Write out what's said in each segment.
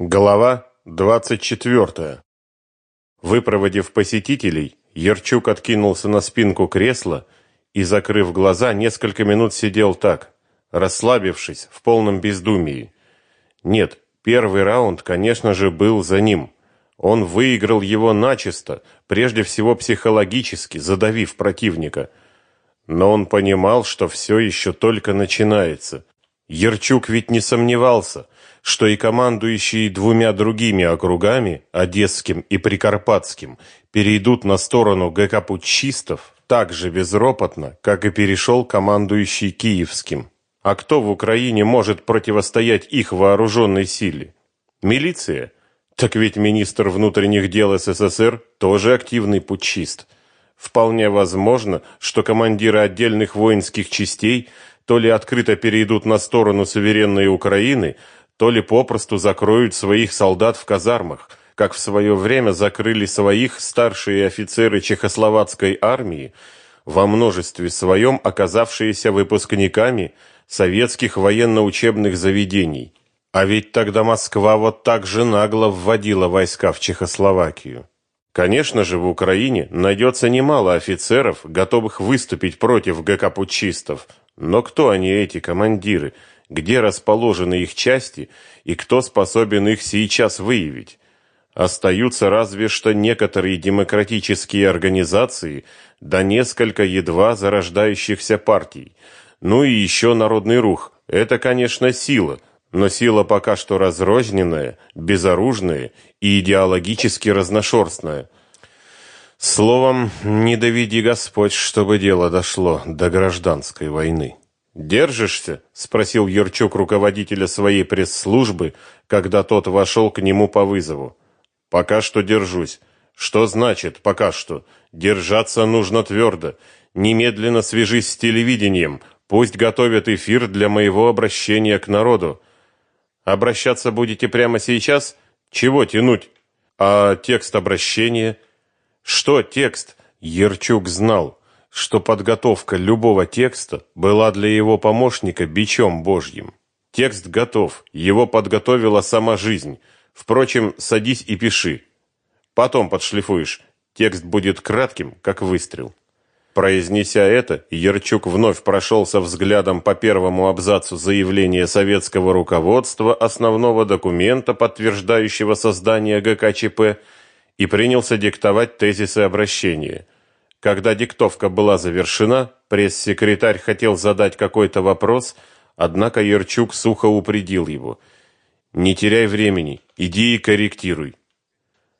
Глава 24. Выпроводив посетителей, Ерчук откинулся на спинку кресла и, закрыв глаза, несколько минут сидел так, расслабившись в полном бездумии. Нет, первый раунд, конечно же, был за ним. Он выиграл его начисто, прежде всего психологически, задавив противника. Но он понимал, что все еще только начинается. Ерчук ведь не сомневался – что и командующие двумя другими округами, Одесским и Прикарпатским, перейдут на сторону ГК-путчистов так же безропотно, как и перешел командующий Киевским. А кто в Украине может противостоять их вооруженной силе? Милиция? Так ведь министр внутренних дел СССР тоже активный путчист. Вполне возможно, что командиры отдельных воинских частей то ли открыто перейдут на сторону суверенной Украины, то ли попросту закроют своих солдат в казармах, как в свое время закрыли своих старшие офицеры чехословацкой армии, во множестве своем оказавшиеся выпускниками советских военно-учебных заведений. А ведь тогда Москва вот так же нагло вводила войска в Чехословакию. Конечно же, в Украине найдется немало офицеров, готовых выступить против ГК-путчистов, но кто они эти командиры – где расположены их части и кто способен их сейчас выявить. Остаются разве что некоторые демократические организации, да несколько едва зарождающихся партий. Ну и еще народный рух. Это, конечно, сила, но сила пока что разрозненная, безоружная и идеологически разношерстная. Словом, не доведи Господь, чтобы дело дошло до гражданской войны. Держишься? спросил Юрчук руководителя своей пресс-службы, когда тот вошел к нему по вызову. Пока что держусь. Что значит пока что? Держаться нужно твердо. Немедленно свяжись с телевидением. Пусть готовят эфир для моего обращения к народу. Обращаться будете прямо сейчас? Чего тянуть? А текст обращения? Что текст? Ерчук знал что подготовка любого текста была для его помощника бичом божьим. Текст готов, его подготовила сама жизнь. Впрочем, садись и пиши. Потом подшлифуешь. Текст будет кратким, как выстрел. Произнеся это, Ерчук вновь прошелся взглядом по первому абзацу заявления советского руководства основного документа, подтверждающего создание ГКЧП, и принялся диктовать тезисы обращения – когда диктовка была завершена, пресс-секретарь хотел задать какой-то вопрос, однако Ерчук сухо упредил его. «Не теряй времени, иди и корректируй».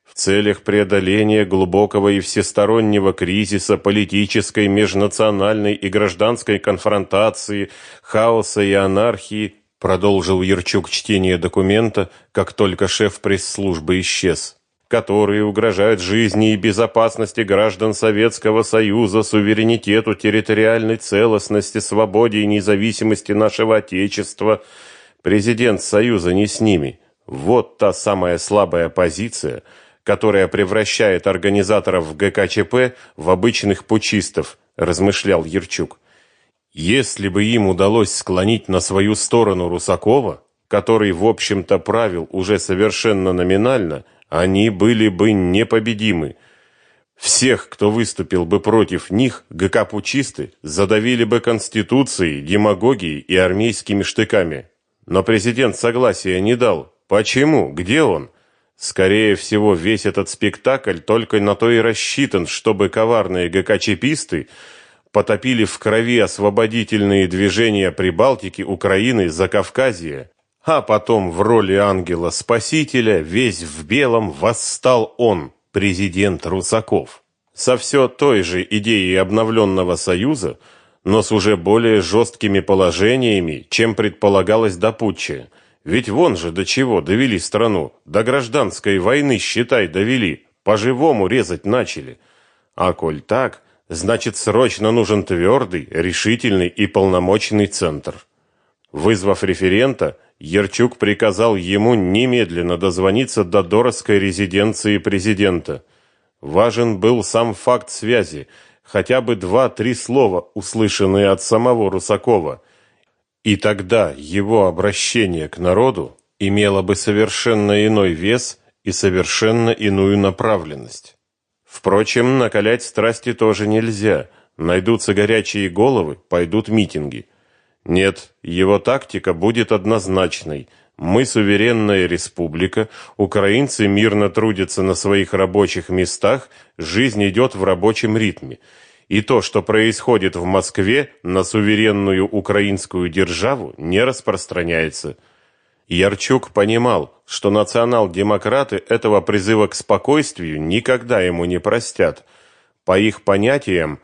В целях преодоления глубокого и всестороннего кризиса политической, межнациональной и гражданской конфронтации, хаоса и анархии, продолжил Ерчук чтение документа, как только шеф пресс-службы исчез которые угрожают жизни и безопасности граждан Советского Союза, суверенитету, территориальной целостности, свободе и независимости нашего Отечества. Президент Союза не с ними. Вот та самая слабая позиция, которая превращает организаторов ГКЧП в обычных пучистов, размышлял Ерчук. Если бы им удалось склонить на свою сторону Русакова, который, в общем-то, правил уже совершенно номинально, они были бы непобедимы. Всех, кто выступил бы против них, ГК-пучисты задавили бы конституцией, демагогией и армейскими штыками. Но президент согласия не дал. Почему? Где он? Скорее всего, весь этот спектакль только на то и рассчитан, чтобы коварные ГК-чиписты потопили в крови освободительные движения Прибалтики, Украины, Закавказья а потом в роли ангела-спасителя, весь в белом, восстал он, президент Русаков. Со все той же идеей обновленного союза, но с уже более жесткими положениями, чем предполагалось до путча. Ведь вон же до чего довели страну, до гражданской войны, считай, довели, по-живому резать начали. А коль так, значит срочно нужен твердый, решительный и полномочный центр. Вызвав референта, Ерчук приказал ему немедленно дозвониться до Доровской резиденции президента. Важен был сам факт связи, хотя бы два-три слова, услышанные от самого Русакова. И тогда его обращение к народу имела бы совершенно иной вес и совершенно иную направленность. Впрочем, накалять страсти тоже нельзя. Найдутся горячие головы, пойдут митинги. Нет, его тактика будет однозначной. Мы суверенная республика, украинцы мирно трудятся на своих рабочих местах, жизнь идет в рабочем ритме. И то, что происходит в Москве, на суверенную украинскую державу не распространяется. Ярчук понимал, что национал-демократы этого призыва к спокойствию никогда ему не простят. По их понятиям,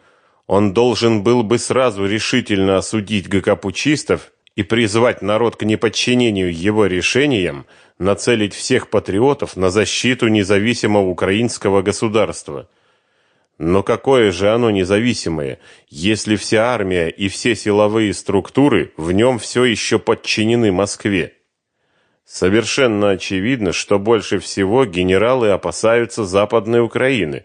он должен был бы сразу решительно осудить ГКПУчистов и призвать народ к неподчинению его решениям, нацелить всех патриотов на защиту независимого украинского государства. Но какое же оно независимое, если вся армия и все силовые структуры в нем все еще подчинены Москве? Совершенно очевидно, что больше всего генералы опасаются Западной Украины.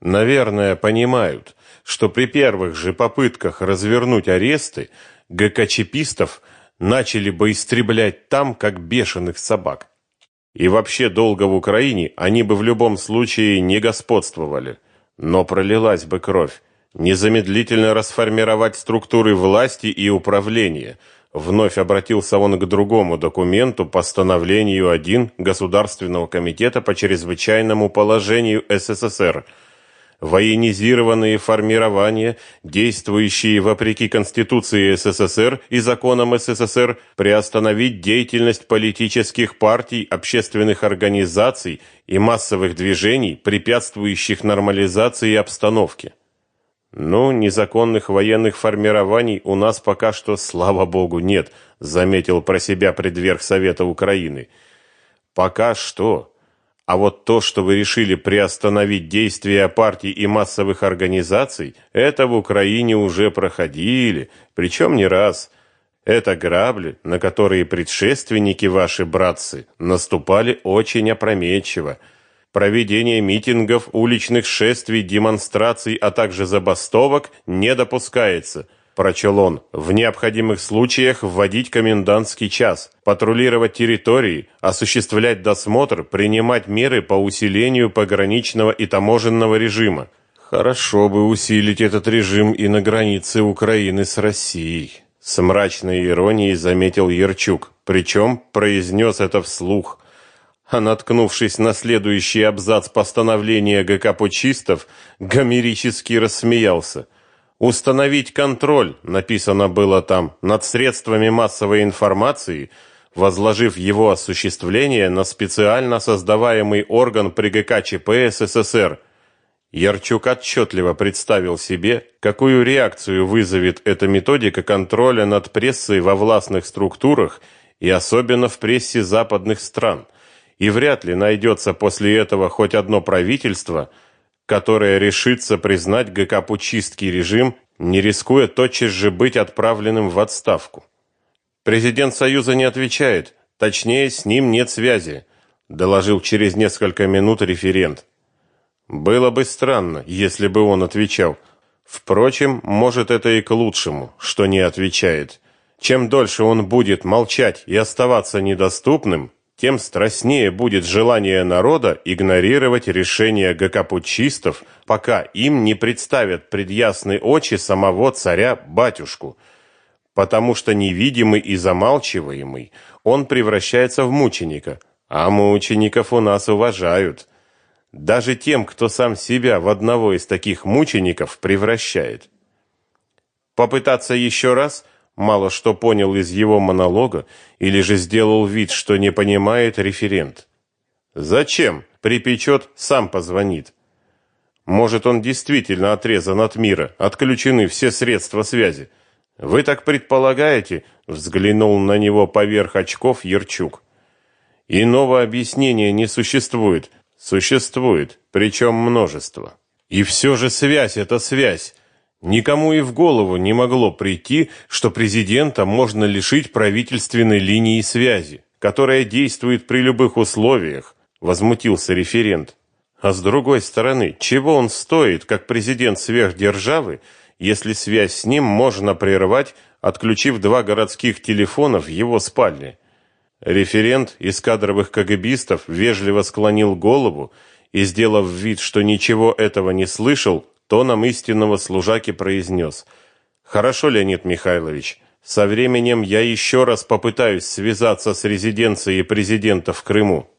Наверное, понимают, что при первых же попытках развернуть аресты ГКЧПистов начали бы истреблять там, как бешеных собак. И вообще долго в Украине они бы в любом случае не господствовали. Но пролилась бы кровь. Незамедлительно расформировать структуры власти и управления – Вновь обратился он к другому документу, постановлению 1 Государственного комитета по чрезвычайному положению СССР. Военизированные формирования, действующие вопреки Конституции СССР и законам СССР, приостановить деятельность политических партий, общественных организаций и массовых движений, препятствующих нормализации обстановки. Ну, незаконных военных формирований у нас пока что, слава богу, нет, заметил про себя предверх Совета Украины. Пока что. А вот то, что вы решили приостановить действия партий и массовых организаций, это в Украине уже проходили, причем не раз. Это грабли, на которые предшественники ваши братцы наступали очень опрометчиво. Проведение митингов, уличных шествий, демонстраций, а также забастовок не допускается. Прочел он. В необходимых случаях вводить комендантский час, патрулировать территории, осуществлять досмотр, принимать меры по усилению пограничного и таможенного режима. Хорошо бы усилить этот режим и на границе Украины с Россией. С мрачной иронией заметил Ерчук, причем произнес это вслух – а наткнувшись на следующий абзац постановления ГК Почистов, гомерически рассмеялся. Установить контроль, написано было там, над средствами массовой информации, возложив его осуществление на специально создаваемый орган при ГК ЧП СССР. Ярчук отчетливо представил себе, какую реакцию вызовет эта методика контроля над прессой во властных структурах и особенно в прессе западных стран – и вряд ли найдется после этого хоть одно правительство, которое решится признать ГК-путчистский режим, не рискуя тотчас же быть отправленным в отставку. Президент Союза не отвечает, точнее, с ним нет связи, доложил через несколько минут референт. Было бы странно, если бы он отвечал. Впрочем, может это и к лучшему, что не отвечает. Чем дольше он будет молчать и оставаться недоступным, тем страстнее будет желание народа игнорировать решения ГКПУчистов, пока им не представят пред ясные очи самого царя-батюшку. Потому что невидимый и замалчиваемый, он превращается в мученика, а мучеников у нас уважают. Даже тем, кто сам себя в одного из таких мучеников превращает. Попытаться еще раз – мало что понял из его монолога или же сделал вид, что не понимает референт. Зачем? Припечет, сам позвонит. Может, он действительно отрезан от мира, отключены все средства связи. Вы так предполагаете? Взглянул на него поверх очков Ерчук. Иного объяснения не существует. Существует, причем множество. И все же связь это связь. Никому и в голову не могло прийти, что президента можно лишить правительственной линии связи, которая действует при любых условиях, возмутился референт. А с другой стороны, чего он стоит, как президент сверхдержавы, если связь с ним можно прервать, отключив два городских телефона в его спальне? Референт из кадровых КГБистов вежливо склонил голову и, сделав вид, что ничего этого не слышал, тоном истинного служаки произнес «Хорошо, Леонид Михайлович, со временем я еще раз попытаюсь связаться с резиденцией президента в Крыму».